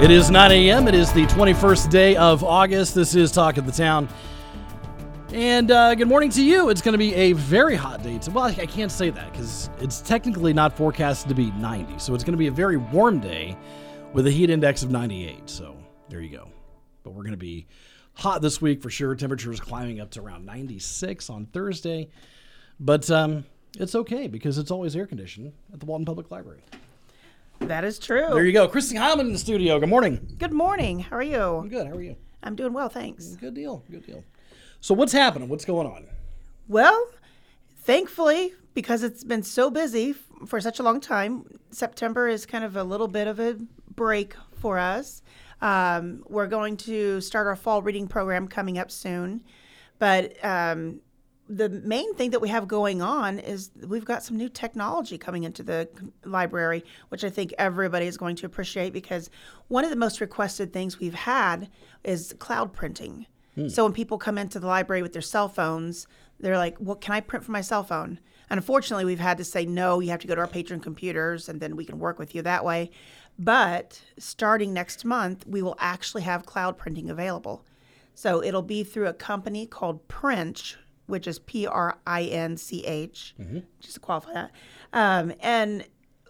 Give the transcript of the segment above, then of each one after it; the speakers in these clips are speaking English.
It is 9 a.m. It is the 21st day of August. This is Talk of the Town. And uh, good morning to you. It's going to be a very hot day. Well, I can't say that because it's technically not forecasted to be 90. So it's going to be a very warm day with a heat index of 98. So there you go. But we're going to be hot this week for sure. Temperatures climbing up to around 96 on Thursday. But um, it's okay because it's always air conditioned at the Walton Public Library. That is true. There you go. Christy Heilman in the studio. Good morning. Good morning. How are you? I'm good. How are you? I'm doing well, thanks. Good deal. Good deal. So what's happening? What's going on? Well, thankfully, because it's been so busy for such a long time, September is kind of a little bit of a break for us. Um, we're going to start our fall reading program coming up soon, but um, the main thing that we have going on is we've got some new technology coming into the library, which I think everybody is going to appreciate because one of the most requested things we've had is cloud printing. Hmm. So when people come into the library with their cell phones, they're like, "Well, can I print from my cell phone?" And unfortunately, we've had to say no. You have to go to our patron computers, and then we can work with you that way. But starting next month, we will actually have cloud printing available. So it'll be through a company called Princh, which is P R I N C H, mm-hmm. just to qualify that. Um, and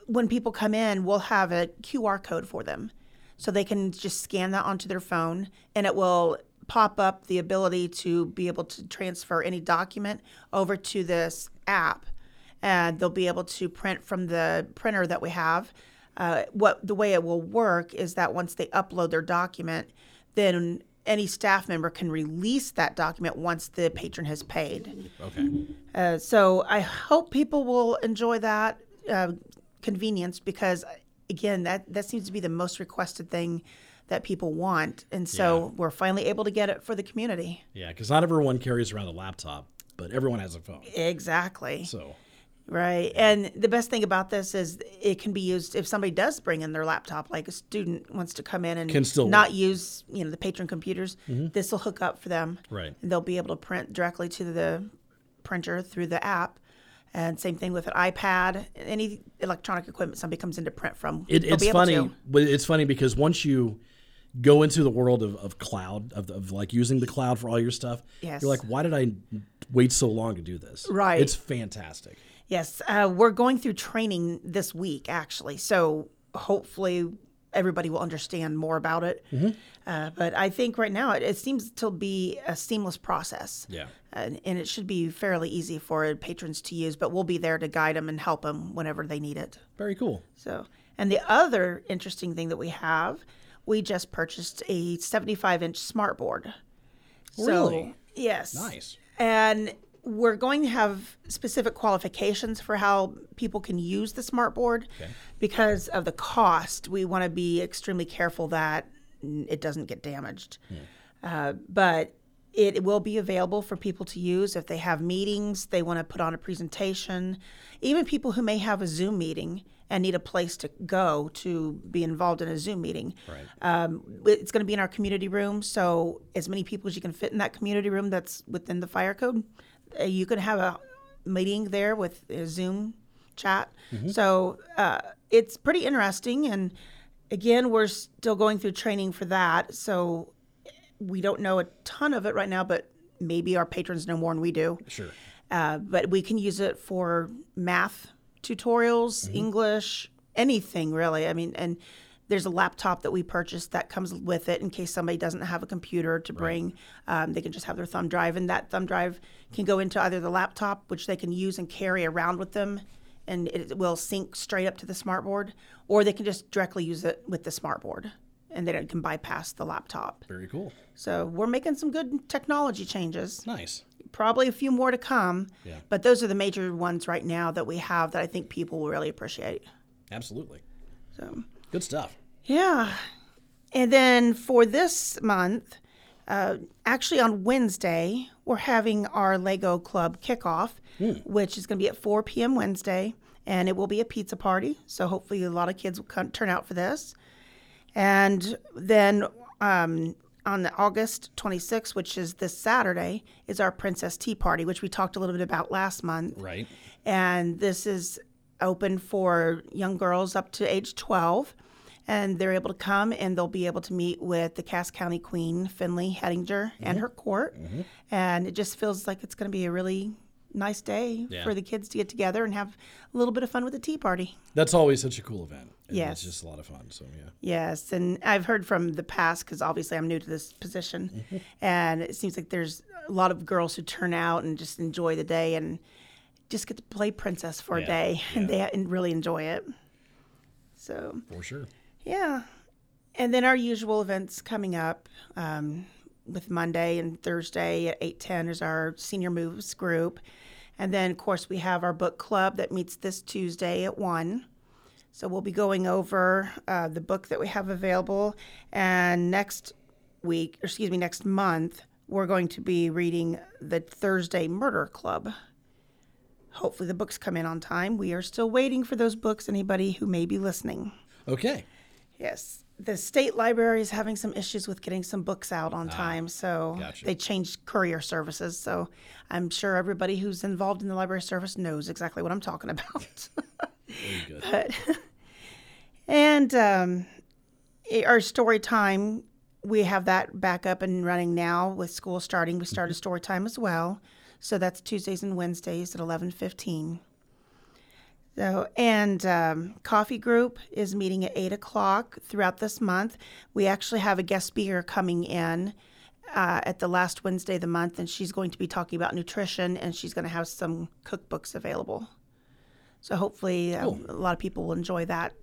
when people come in, we'll have a QR code for them. So they can just scan that onto their phone and it will pop up the ability to be able to transfer any document over to this app. And they'll be able to print from the printer that we have. Uh, what the way it will work is that once they upload their document, then any staff member can release that document once the patron has paid. Okay. Uh, so I hope people will enjoy that uh, convenience because, again, that, that seems to be the most requested thing that people want. And so yeah. we're finally able to get it for the community. Yeah, because not everyone carries around a laptop, but everyone has a phone. Exactly. So Right. And the best thing about this is it can be used if somebody does bring in their laptop, like a student wants to come in and can still not work. use, you know, the patron computers, mm-hmm. this will hook up for them. Right. And they'll be able to print directly to the printer through the app. And same thing with an iPad, any electronic equipment somebody comes in to print from. It, it's funny, but it's funny because once you go into the world of, of cloud, of, of like using the cloud for all your stuff, yes. you're like, why did I wait so long to do this? Right. It's fantastic. Yes, uh, we're going through training this week, actually. So hopefully everybody will understand more about it. Mm-hmm. Uh, but I think right now it, it, seems to be a seamless process. Yeah. Uh, and it should be fairly easy for patrons to use, but we'll be there to guide them and help them whenever they need it. Very cool. So, and the other interesting thing that we have, we just purchased a 75 inch smart board. Really? So, yes. Nice. And we're going to have specific qualifications for how people can use the smart board okay. because of the cost. We want to be extremely careful that it doesn't get damaged. Hmm. Uh, but it will be available for people to use if they have meetings, they want to put on a presentation, even people who may have a Zoom meeting and need a place to go to be involved in a Zoom meeting. Right. Um, it's going to be in our community room, so as many people as you can fit in that community room that's within the fire code uh, you can have a meeting there with a Zoom chat. Mm-hmm. So uh, it's pretty interesting. And again, we're still going through training for that. So we don't know a ton of it right now, but maybe our patrons know more than we do. Sure. Uh, but we can use it for math tutorials, mm-hmm. English, anything really. I mean, and there's a laptop that we purchased that comes with it in case somebody doesn't have a computer to bring. Right. Um, they can just have their thumb drive, and that thumb drive can go into either the laptop, which they can use and carry around with them, and it will sync straight up to the smartboard, or they can just directly use it with the smartboard, and then it can bypass the laptop. Very cool. So we're making some good technology changes. Nice. Probably a few more to come. Yeah. But those are the major ones right now that we have that I think people will really appreciate. Absolutely. So good stuff. Yeah. and then for this month, uh, actually on Wednesday, we're having our Lego Club kickoff, which is going to be at 4 p.m. Wednesday, and it will be a pizza party. So hopefully, a lot of kids will come, turn out for this. And then um, on the August 26th, which is this Saturday, is our Princess Tea Party, which we talked a little bit about last month. Right. And this is open for young girls up to age 12. And they're able to come and they'll be able to meet with the Cass County Queen, Finley Hettinger, and her court. And it just feels like it's going to be a really nice day Yeah. for the kids to get together and have a little bit of fun with a tea party. That's always such a cool event. and Yes. It's just a lot of fun. So, yeah. Yes, and I've heard from the past because obviously I'm new to this position, Mm-hmm. and it seems like there's a lot of girls who turn out and just enjoy the day and just get to play princess for Yeah, a day, and they and really enjoy it. So For sure. Yeah, and then our usual events coming up um, with Monday and Thursday at eight ten is our senior moves group, and then of course we have our book club that meets this Tuesday at one. So we'll be going over uh, the book that we have available, and next week, or excuse me, next month, we're going to be reading the Thursday Murder Club. Hopefully, the books come in on time. We are still waiting for those books. Anybody who may be listening. Okay. Yes. The state library is having some issues with getting some books out on time, so gotcha. they changed courier services. So I'm sure everybody who's involved in the library service knows exactly what I'm talking about. Very good. but and um, our story time, we have that back up and running now with school starting. We started story time as well, so that's Tuesdays and Wednesdays at eleven fifteen. So, and um, coffee group is meeting at eight o'clock throughout this month. We actually have a guest speaker coming in uh, at the last Wednesday of the month, and she's going to be talking about nutrition, and she's going to have some cookbooks available. So hopefully, um, a lot of people will enjoy that.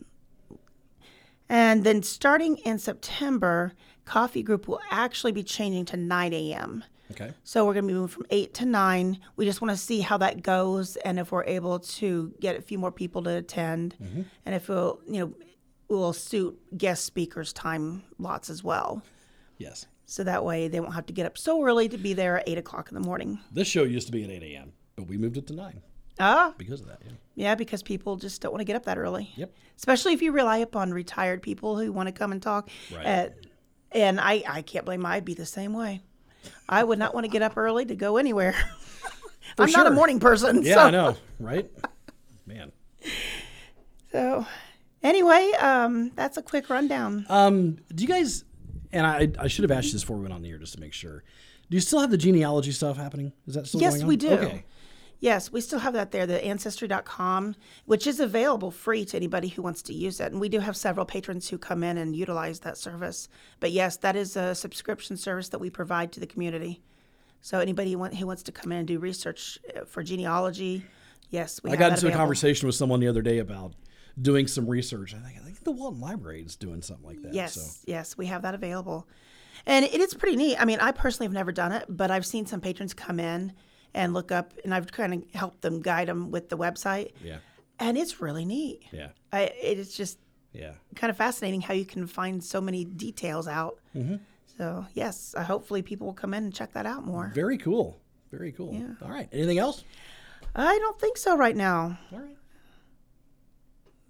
And then starting in September, coffee group will actually be changing to 9 a.m. Okay. So we're going to be moving from 8 to 9. We just want to see how that goes and if we're able to get a few more people to attend and if we'll, you know, we'll suit guest speakers' time lots as well. Yes. So that way they won't have to get up so early to be there at 8 o'clock in the morning. This show used to be at 8 a.m., but we moved it to 9 Ah, because of that. Yeah. yeah, because people just don't want to get up that early. Yep. Especially if you rely upon retired people who want to come and talk. Right. Uh, and I, I can't blame. I'd be the same way. I would not want to get up early to go anywhere. I'm not a morning person. Yeah, so. I know, right? Man. So, anyway, um, that's a quick rundown. Um, do you guys, and I, I should have asked you this before we went on the air just to make sure. Do you still have the genealogy stuff happening? Is that still yes, going on? we do. Okay. Yes, we still have that there, the ancestry.com, which is available free to anybody who wants to use it. And we do have several patrons who come in and utilize that service. But yes, that is a subscription service that we provide to the community. So anybody who, wants to come in and do research uh, for genealogy, yes, we I got into a conversation with someone the other day about doing some research. I think, I think the Walton Library is doing something like that. Yes, So. yes, we have that available. And it is pretty neat. I mean, I personally have never done it, but I've seen some patrons come in and look up, and I've kind of helped them guide them with the website. Yeah. And it's really neat. Yeah. I, it is just Yeah. kind of fascinating how you can find so many details out. Mm-hmm. So, yes, uh, hopefully people will come in and check that out more. Very cool. Very cool. Yeah. All right. Anything else? I don't think so right now. All right.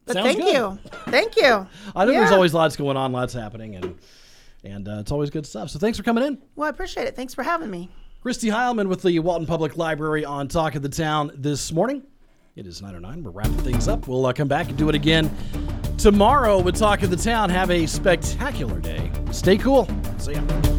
But Sounds thank good. you. Thank you. I know there's always lots going on, lots happening, and and uh, it's always good stuff. So thanks for coming in. Well, I appreciate it. Thanks for having me. Christy Heilman with the Walton Public Library on Talk of the Town this morning. It is 9.09. We're wrapping things up. We'll uh, come back and do it again tomorrow with Talk of the Town. Have a spectacular day. Stay cool. See ya.